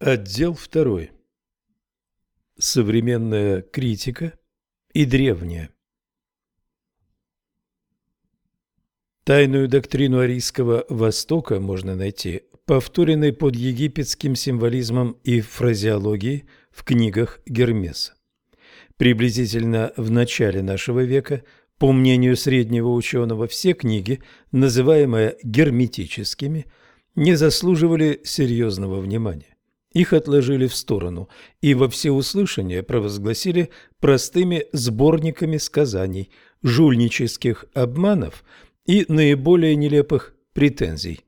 Отдел второй. Современная критика и древняя. Тайную доктрину арийского Востока можно найти повторенной под египетским символизмом и фразеологией в книгах Гермеса. Приблизительно в начале нашего века, по мнению среднего ученого, все книги, называемые герметическими, не заслуживали серьезного внимания. Их отложили в сторону и во всеуслышание провозгласили простыми сборниками сказаний, жульнических обманов и наиболее нелепых претензий.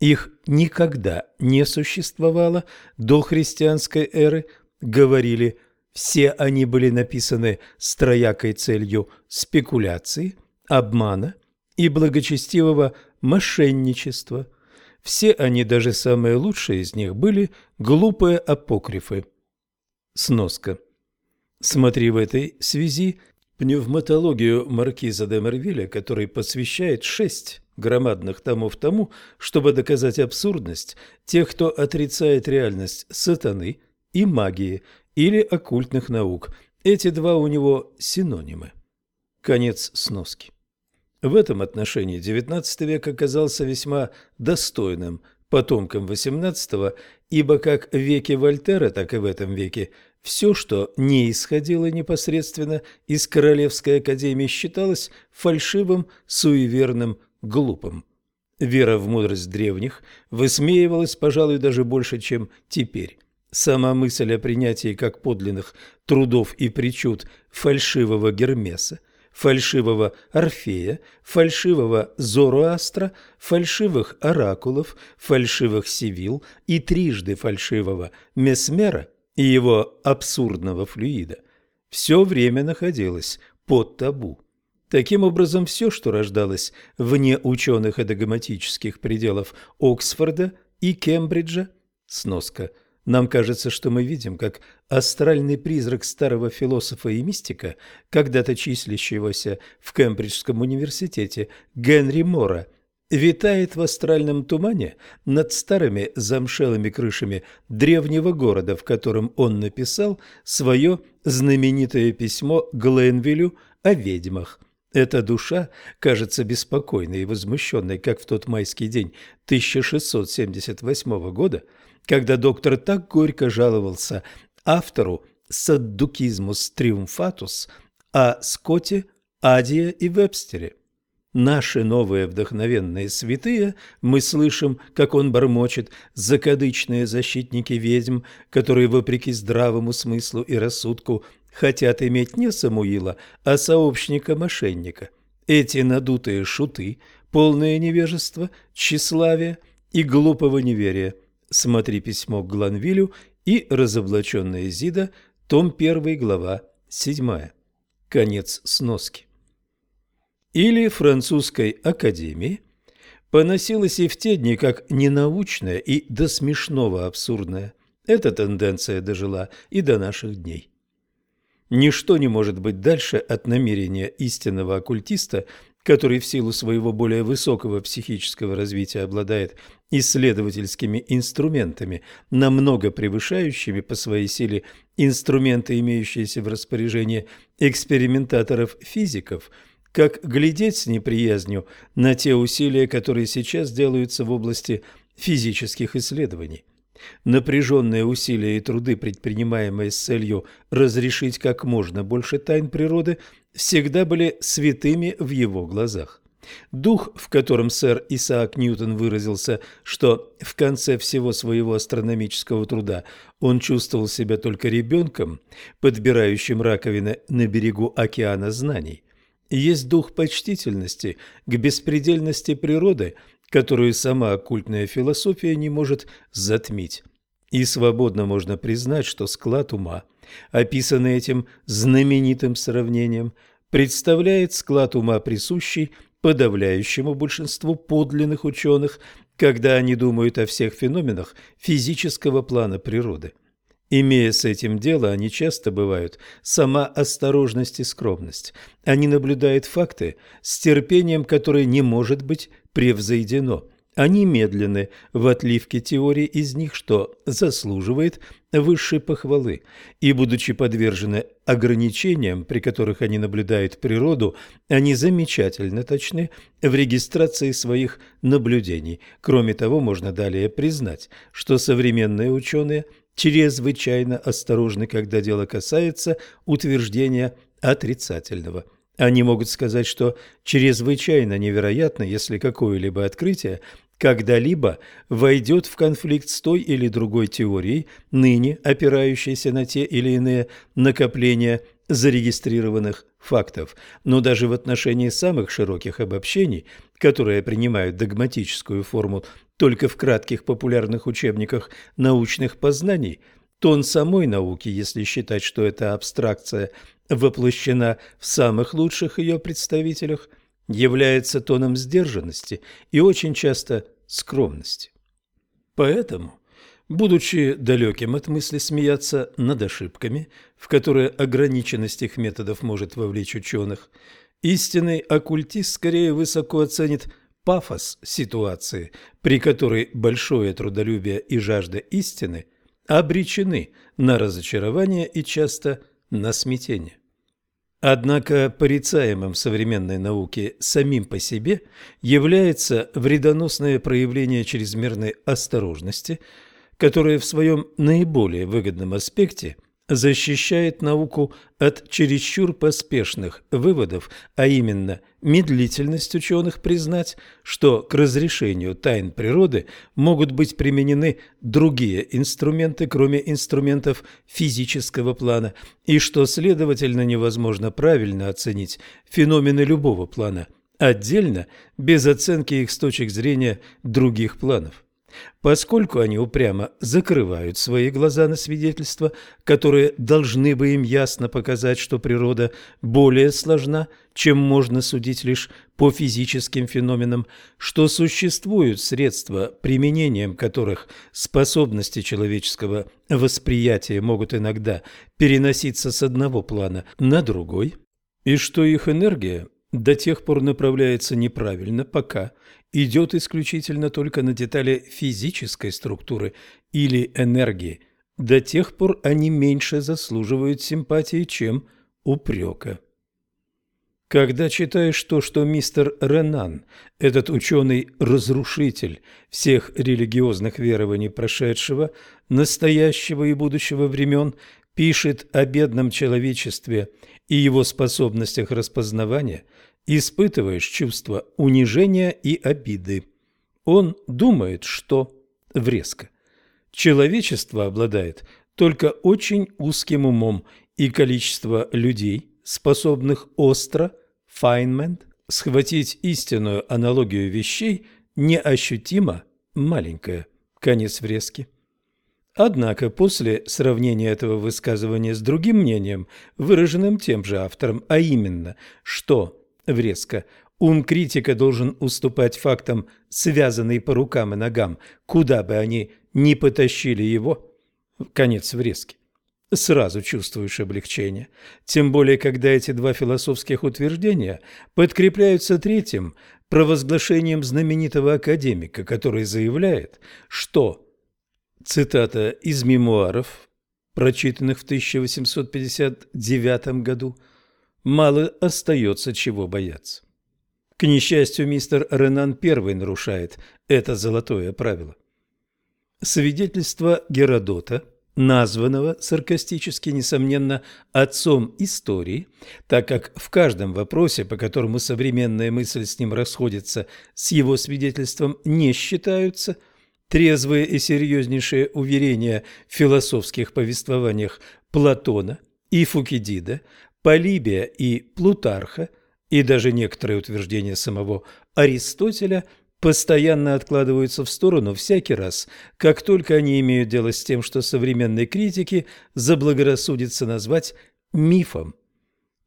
Их никогда не существовало до христианской эры, говорили, все они были написаны с троякой целью спекуляции, обмана и благочестивого мошенничества – все они, даже самые лучшие из них, были глупые апокрифы. Сноска. Смотри в этой связи пневматологию маркиза де Мервиля, который посвящает шесть громадных томов тому, чтобы доказать абсурдность тех, кто отрицает реальность сатаны и магии или оккультных наук. Эти два у него синонимы. Конец сноски. В этом отношении XIX век оказался весьма достойным потомком XVIII, ибо как в веке Вольтера, так и в этом веке все, что не исходило непосредственно из Королевской академии, считалось фальшивым, суеверным, глупым. Вера в мудрость древних высмеивалась, пожалуй, даже больше, чем теперь. Сама мысль о принятии как подлинных трудов и причуд фальшивого Гермеса фальшивого Орфея, фальшивого Зороастра, фальшивых оракулов, фальшивых Сивил и трижды фальшивого Месмера и его абсурдного флюида все время находилось под табу. Таким образом, все, что рождалось вне ученых и догматических пределов Оксфорда и Кембриджа, сноска – нам кажется, что мы видим, как астральный призрак старого философа и мистика, когда-то числящегося в Кембриджском университете Генри Мора, витает в астральном тумане над старыми замшелыми крышами древнего города, в котором он написал свое знаменитое письмо Гленвилю о ведьмах. Эта душа кажется беспокойной и возмущенной, как в тот майский день 1678 года – когда доктор так горько жаловался автору «Саддукизмус триумфатус» о Скотте, Адия и Вебстере. Наши новые вдохновенные святые, мы слышим, как он бормочет, закадычные защитники ведьм, которые, вопреки здравому смыслу и рассудку, хотят иметь не Самуила, а сообщника-мошенника. Эти надутые шуты, полное невежества, тщеславия и глупого неверия – Смотри письмо к Гланвилю и разоблаченная Зида, том 1, глава 7. Конец сноски. Или французской академии поносилась и в те дни как ненаучная и до смешного абсурдная. Эта тенденция дожила и до наших дней. Ничто не может быть дальше от намерения истинного оккультиста – который в силу своего более высокого психического развития обладает исследовательскими инструментами, намного превышающими по своей силе инструменты, имеющиеся в распоряжении экспериментаторов-физиков, как глядеть с неприязнью на те усилия, которые сейчас делаются в области физических исследований. Напряженные усилия и труды, предпринимаемые с целью разрешить как можно больше тайн природы, всегда были святыми в его глазах. Дух, в котором сэр Исаак Ньютон выразился, что в конце всего своего астрономического труда он чувствовал себя только ребенком, подбирающим раковины на берегу океана знаний, есть дух почтительности к беспредельности природы которую сама оккультная философия не может затмить. И свободно можно признать, что склад ума, описанный этим знаменитым сравнением, представляет склад ума, присущий подавляющему большинству подлинных ученых, когда они думают о всех феноменах физического плана природы. Имея с этим дело, они часто бывают сама осторожность и скромность. Они наблюдают факты с терпением, которое не может быть превзойдено. Они медленны в отливке теории из них, что заслуживает высшей похвалы, и, будучи подвержены ограничениям, при которых они наблюдают природу, они замечательно точны в регистрации своих наблюдений. Кроме того, можно далее признать, что современные ученые чрезвычайно осторожны, когда дело касается утверждения отрицательного – они могут сказать, что чрезвычайно невероятно, если какое-либо открытие когда-либо войдет в конфликт с той или другой теорией, ныне опирающейся на те или иные накопления зарегистрированных фактов. Но даже в отношении самых широких обобщений, которые принимают догматическую форму только в кратких популярных учебниках научных познаний, тон самой науки, если считать, что эта абстракция воплощена в самых лучших ее представителях, является тоном сдержанности и очень часто скромности. Поэтому, будучи далеким от мысли смеяться над ошибками, в которые ограниченность их методов может вовлечь ученых, истинный оккультист скорее высоко оценит пафос ситуации, при которой большое трудолюбие и жажда истины обречены на разочарование и часто на смятение. Однако порицаемым в современной науке самим по себе является вредоносное проявление чрезмерной осторожности, которое в своем наиболее выгодном аспекте – защищает науку от чересчур поспешных выводов, а именно медлительность ученых признать, что к разрешению тайн природы могут быть применены другие инструменты, кроме инструментов физического плана, и что, следовательно, невозможно правильно оценить феномены любого плана отдельно, без оценки их с точки зрения других планов. Поскольку они упрямо закрывают свои глаза на свидетельства, которые должны бы им ясно показать, что природа более сложна, чем можно судить лишь по физическим феноменам, что существуют средства, применением которых способности человеческого восприятия могут иногда переноситься с одного плана на другой, и что их энергия до тех пор направляется неправильно, пока идет исключительно только на детали физической структуры или энергии, до тех пор они меньше заслуживают симпатии, чем упрека. Когда читаешь то, что мистер Ренан, этот ученый-разрушитель всех религиозных верований прошедшего, настоящего и будущего времен, пишет о бедном человечестве и его способностях распознавания – испытываешь чувство унижения и обиды. Он думает, что врезко. Человечество обладает только очень узким умом, и количество людей, способных остро, Файнмент, схватить истинную аналогию вещей, неощутимо маленькое. Конец врезки. Однако после сравнения этого высказывания с другим мнением, выраженным тем же автором, а именно, что врезко. Ум критика должен уступать фактам, связанные по рукам и ногам, куда бы они ни потащили его. Конец врезки. Сразу чувствуешь облегчение. Тем более, когда эти два философских утверждения подкрепляются третьим, провозглашением знаменитого академика, который заявляет, что, цитата из мемуаров, прочитанных в 1859 году, мало остается чего бояться. К несчастью, мистер Ренан первый нарушает это золотое правило. Свидетельство Геродота, названного саркастически, несомненно, отцом истории, так как в каждом вопросе, по которому современная мысль с ним расходится, с его свидетельством не считаются, трезвые и серьезнейшие уверения в философских повествованиях Платона и Фукидида Полибия и Плутарха, и даже некоторые утверждения самого Аристотеля постоянно откладываются в сторону всякий раз, как только они имеют дело с тем, что современные критики заблагорассудится назвать мифом.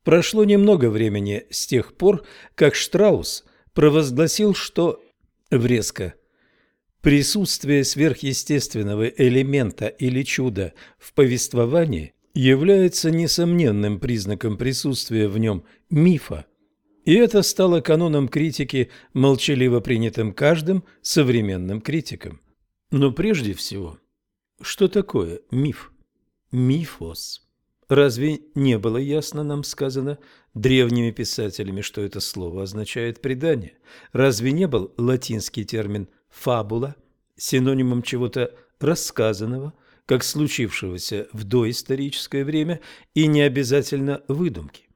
Прошло немного времени с тех пор, как Штраус провозгласил, что врезко присутствие сверхъестественного элемента или чуда в повествовании является несомненным признаком присутствия в нем мифа. И это стало каноном критики, молчаливо принятым каждым современным критиком. Но прежде всего, что такое миф? Мифос. Разве не было ясно нам сказано древними писателями, что это слово означает предание? Разве не был латинский термин «фабула» синонимом чего-то рассказанного, как случившегося в доисторическое время и не обязательно выдумки?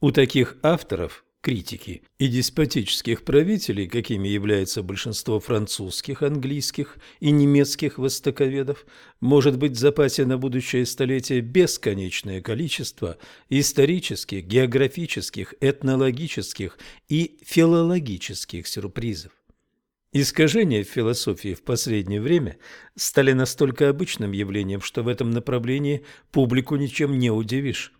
У таких авторов критики и деспотических правителей, какими является большинство французских, английских и немецких востоковедов, может быть в запасе на будущее столетие бесконечное количество исторических, географических, этнологических и филологических сюрпризов. Искажения в философии в последнее время стали настолько обычным явлением, что в этом направлении публику ничем не удивишь.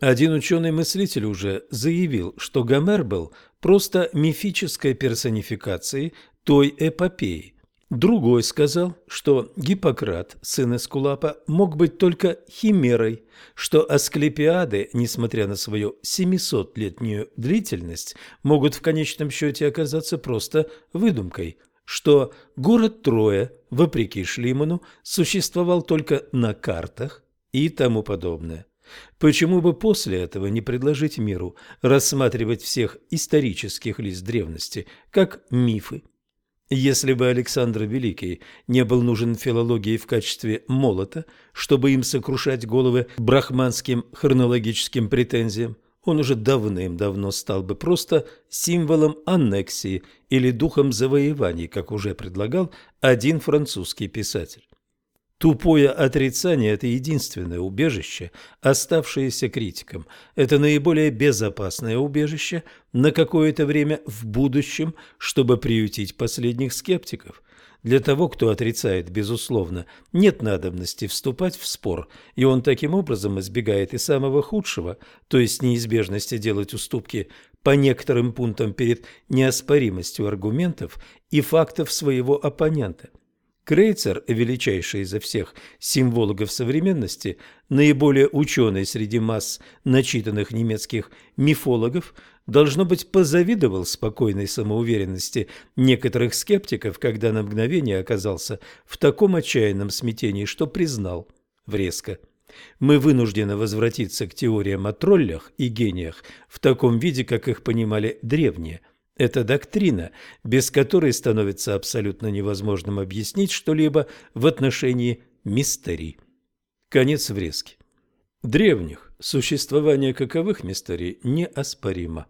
Один ученый-мыслитель уже заявил, что Гомер был просто мифической персонификацией той эпопеи. Другой сказал, что Гиппократ, сын Эскулапа, мог быть только химерой, что Асклепиады, несмотря на свою 700-летнюю длительность, могут в конечном счете оказаться просто выдумкой, что город Троя, вопреки Шлиману, существовал только на картах и тому подобное. Почему бы после этого не предложить миру рассматривать всех исторических лиц древности как мифы? Если бы Александр Великий не был нужен филологии в качестве молота, чтобы им сокрушать головы брахманским хронологическим претензиям, он уже давным-давно стал бы просто символом аннексии или духом завоеваний, как уже предлагал один французский писатель. Тупое отрицание – это единственное убежище, оставшееся критикам. Это наиболее безопасное убежище на какое-то время в будущем, чтобы приютить последних скептиков. Для того, кто отрицает, безусловно, нет надобности вступать в спор, и он таким образом избегает и самого худшего, то есть неизбежности делать уступки по некоторым пунктам перед неоспоримостью аргументов и фактов своего оппонента – Крейцер, величайший изо всех символогов современности, наиболее ученый среди масс начитанных немецких мифологов, должно быть, позавидовал спокойной самоуверенности некоторых скептиков, когда на мгновение оказался в таком отчаянном смятении, что признал врезко. Мы вынуждены возвратиться к теориям о троллях и гениях в таком виде, как их понимали древние – это доктрина, без которой становится абсолютно невозможным объяснить что-либо в отношении мистерий. Конец врезки. Древних существование каковых мистерий неоспоримо.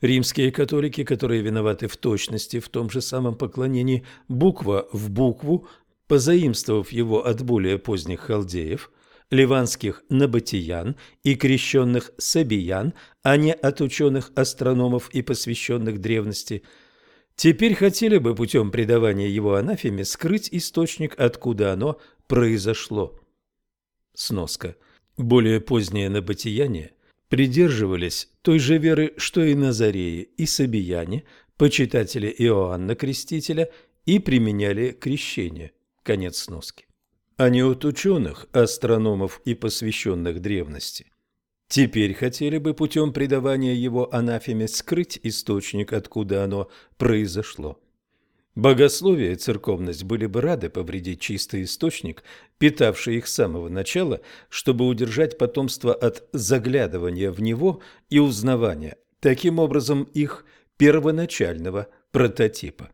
Римские католики, которые виноваты в точности в том же самом поклонении буква в букву, позаимствовав его от более поздних халдеев, ливанских набатиян и крещенных сабиян, а не от ученых астрономов и посвященных древности, теперь хотели бы путем предавания его анафеме скрыть источник, откуда оно произошло. Сноска. Более поздние набатияне придерживались той же веры, что и Назареи и Сабияне, почитатели Иоанна Крестителя, и применяли крещение. Конец сноски а не от ученых, астрономов и посвященных древности. Теперь хотели бы путем предавания его анафеме скрыть источник, откуда оно произошло. Богословие и церковность были бы рады повредить чистый источник, питавший их с самого начала, чтобы удержать потомство от заглядывания в него и узнавания, таким образом их первоначального прототипа.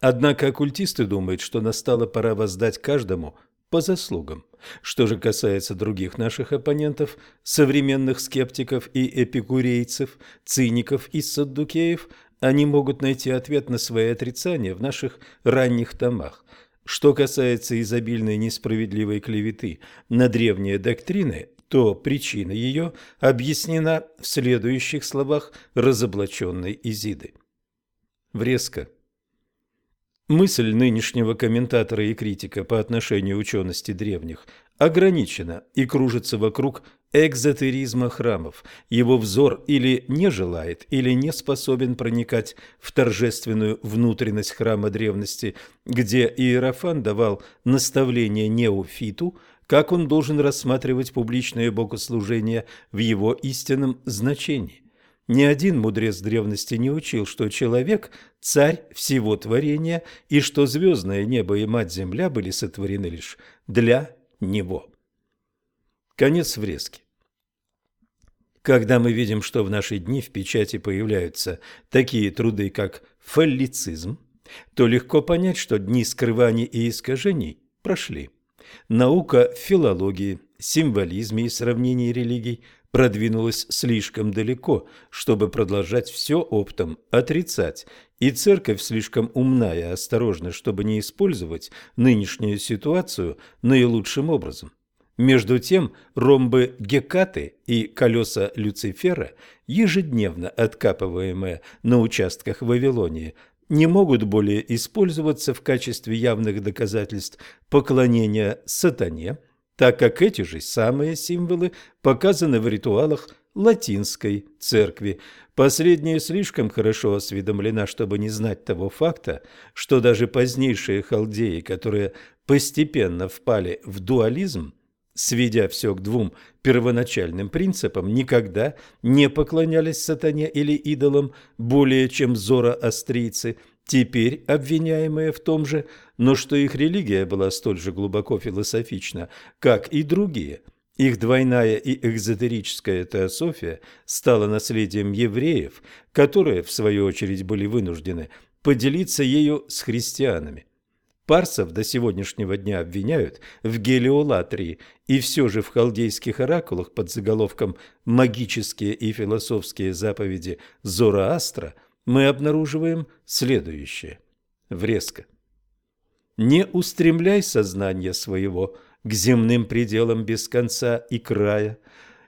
Однако оккультисты думают, что настала пора воздать каждому по заслугам. Что же касается других наших оппонентов, современных скептиков и эпикурейцев, циников и саддукеев, они могут найти ответ на свои отрицания в наших ранних томах. Что касается изобильной несправедливой клеветы на древние доктрины, то причина ее объяснена в следующих словах разоблаченной Изиды. Врезка. Мысль нынешнего комментатора и критика по отношению учености древних ограничена и кружится вокруг экзотеризма храмов. Его взор или не желает, или не способен проникать в торжественную внутренность храма древности, где Иерофан давал наставление неофиту, как он должен рассматривать публичное богослужение в его истинном значении. Ни один мудрец древности не учил, что человек – царь всего творения, и что звездное небо и мать-земля были сотворены лишь для него. Конец врезки. Когда мы видим, что в наши дни в печати появляются такие труды, как фаллицизм, то легко понять, что дни скрываний и искажений прошли. Наука в филологии, символизме и сравнении религий продвинулась слишком далеко, чтобы продолжать все оптом отрицать, и церковь слишком умна и осторожна, чтобы не использовать нынешнюю ситуацию наилучшим образом. Между тем, ромбы Гекаты и колеса Люцифера, ежедневно откапываемые на участках Вавилонии, не могут более использоваться в качестве явных доказательств поклонения сатане – так как эти же самые символы показаны в ритуалах латинской церкви. Последняя слишком хорошо осведомлена, чтобы не знать того факта, что даже позднейшие халдеи, которые постепенно впали в дуализм, сведя все к двум первоначальным принципам, никогда не поклонялись сатане или идолам более чем зороастрийцы – теперь обвиняемые в том же, но что их религия была столь же глубоко философична, как и другие. Их двойная и экзотерическая теософия стала наследием евреев, которые, в свою очередь, были вынуждены поделиться ею с христианами. Парсов до сегодняшнего дня обвиняют в гелиолатрии, и все же в халдейских оракулах под заголовком «Магические и философские заповеди Зороастра» мы обнаруживаем следующее. Врезка. Не устремляй сознание своего к земным пределам без конца и края.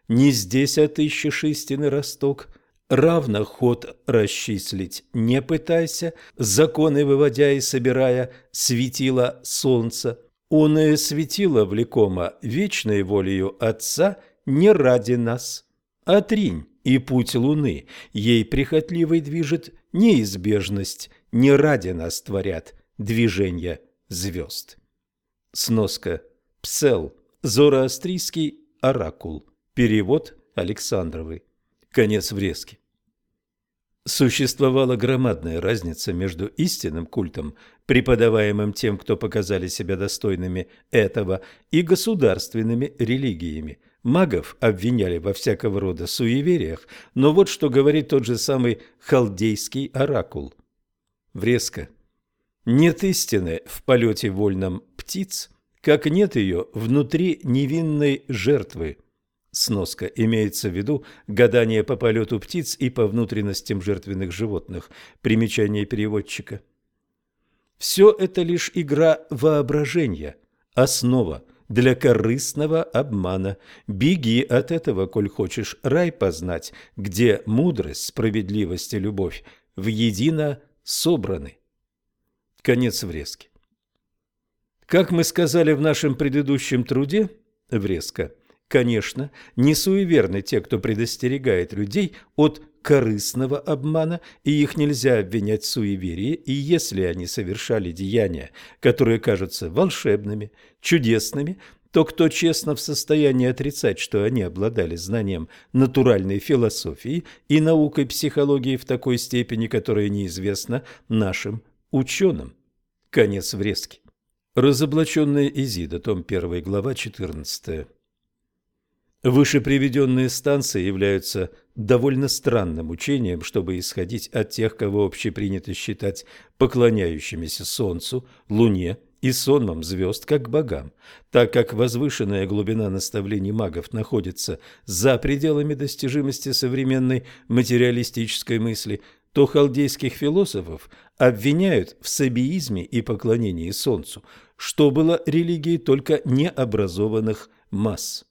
Не здесь отыщешь истины росток, равно ход расчислить не пытайся, законы выводя и собирая, светило солнца. Оное светило влекомо вечной волею Отца не ради нас. Отринь и путь Луны, ей прихотливой движет неизбежность, не ради нас творят движения звезд. Сноска. Псел. Зороастрийский оракул. Перевод Александровой. Конец врезки. Существовала громадная разница между истинным культом, преподаваемым тем, кто показали себя достойными этого, и государственными религиями – Магов обвиняли во всякого рода суевериях, но вот что говорит тот же самый халдейский оракул. Врезка. Нет истины в полете вольном птиц, как нет ее внутри невинной жертвы. Сноска имеется в виду гадание по полету птиц и по внутренностям жертвенных животных. Примечание переводчика. Все это лишь игра воображения, основа для корыстного обмана. Беги от этого, коль хочешь рай познать, где мудрость, справедливость и любовь в едино собраны. Конец врезки. Как мы сказали в нашем предыдущем труде, врезка, конечно, не суеверны те, кто предостерегает людей от корыстного обмана, и их нельзя обвинять в суеверии, и если они совершали деяния, которые кажутся волшебными, чудесными, то кто честно в состоянии отрицать, что они обладали знанием натуральной философии и наукой психологии в такой степени, которая неизвестна нашим ученым? Конец врезки. Разоблаченная Изида, том 1, глава 14. Выше приведенные станции являются довольно странным учением, чтобы исходить от тех, кого общепринято считать поклоняющимися Солнцу, Луне и сонмам звезд как богам, так как возвышенная глубина наставлений магов находится за пределами достижимости современной материалистической мысли, то халдейских философов обвиняют в сабиизме и поклонении Солнцу, что было религией только необразованных масс.